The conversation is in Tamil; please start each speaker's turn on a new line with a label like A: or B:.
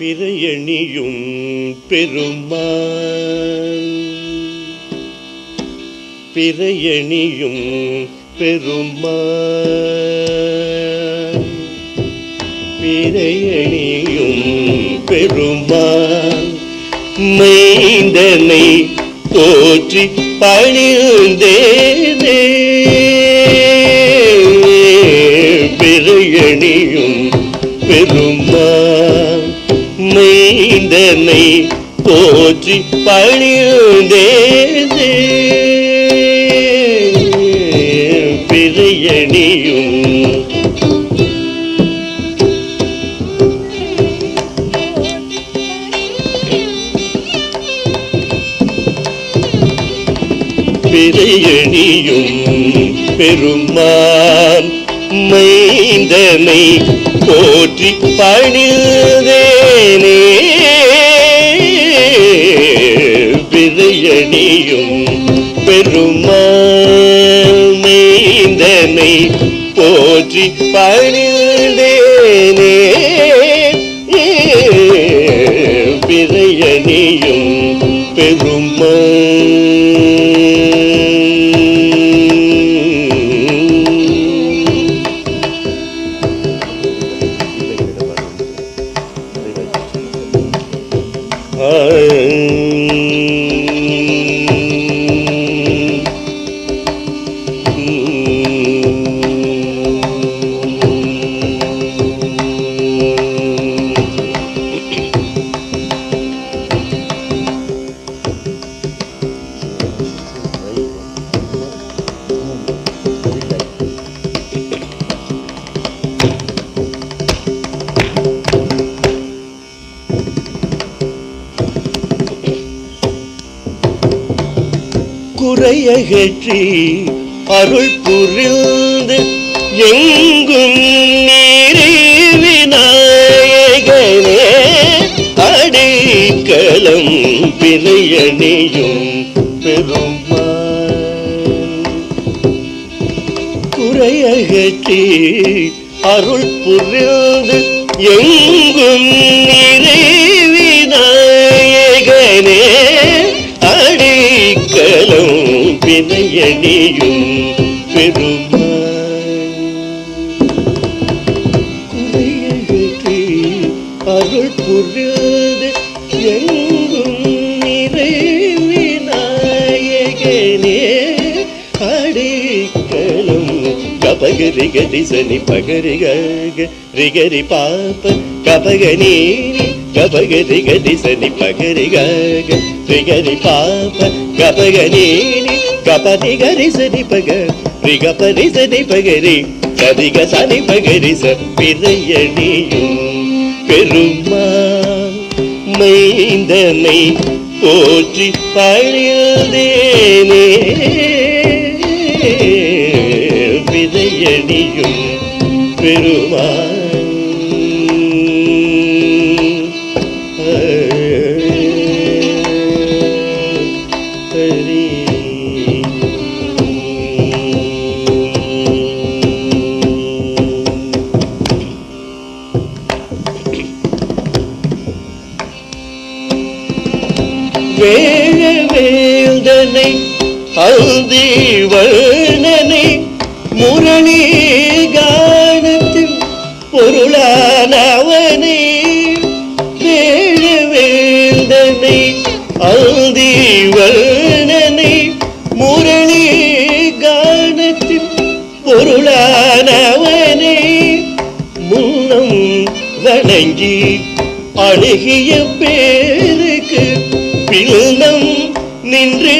A: பிறையணியும் பெருமாள். பிறையணியும் பெருமாள். பிறையணியும் பெருமாள். மைந்தனை போற்றி பணிந்தேனே. பிறையணியும் பெருமான் மைந்தனை போற்றி பணிந்தேனே பிரியணியும் பிரியணியும் பெருமான் மைந்தனை போற்றி பணிந்தேனே. பிறையணியும் பெருமான் போற்றி பணிந்தேனே. பிறையணியும் பெருமான் குறையகற்றி அருள் புரிந்து எங்கும் நீரே விநாயகனே அடைக்கலம் பிணையணியும் பெருமான் குறையகற்றி அருள் புரிந்து எங்கும் பெருமான் குறையகற்றி அருள் புரிந்து எங்கும் நிறை விநாயகனே அடிக்கலம் கபகரி கரி சனி பகரி கக ரிகரி பாப்ப கபகனி கபகரி கரி சனி பகரி கக ரிகரி பாப்ப கபகனி கபதி கரி சனி பக ரிக சனி பகரி சரிக சனி பகரி ச பிறையணியும் பெருமான் மைந்தனை போற்றி பழியதேனே விதையணியும் பெருமான் வேழ வேந்தனை அல்தி வண்ணனை முரளி கானத்தில் பொருளானவனே வேழ வேந்தனை அல்தி வண்ணனை முரளி கானத்தில் பொருளானவனே முன்னம் வணங்கி அழகிய பேர் பின்னம் நின்றே